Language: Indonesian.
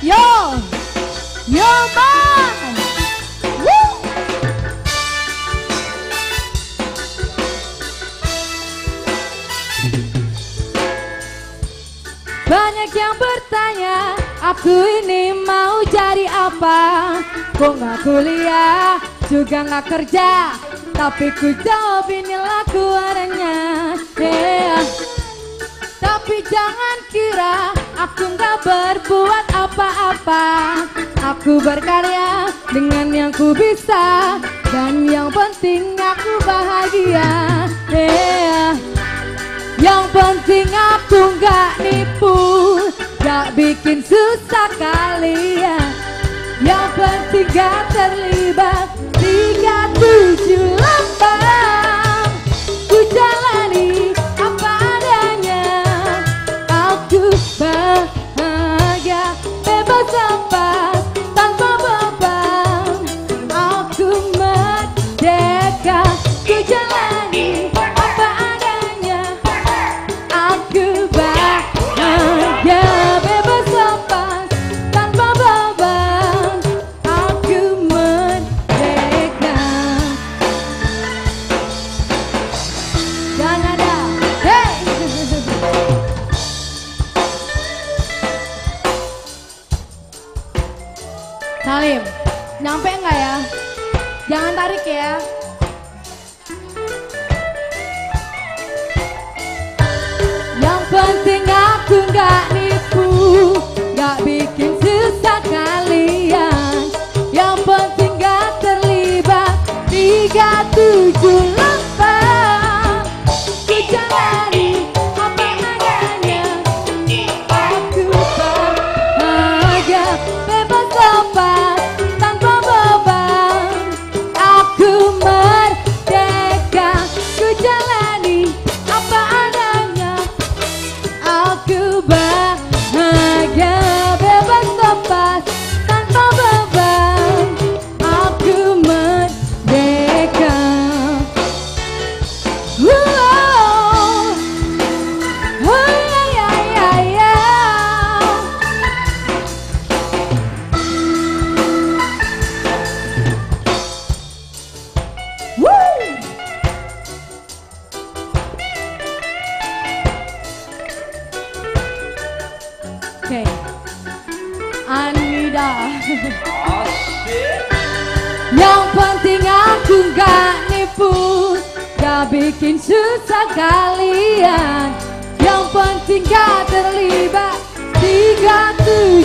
Yo, yo man. Woo. Banyak yang bertanya, aku ini mau jadi apa? Kok nggak kuliah, juga nggak kerja, tapi ku jawab inilah ku adanya. Aku gak berbuat apa-apa. Aku berkarya dengan yang ku bisa. Dan yang penting aku bahagia. Yeah. Yang penting aku gak nipu. Gak bikin susah kalian Yang penting gak terlibat Salim Nyampe nggak ya? Jangan tarik ya Oke. Anida. Yang penting aku gak nipu. Gak bikin susah kalian. Yang penting gak terlibat. Tiga tujuh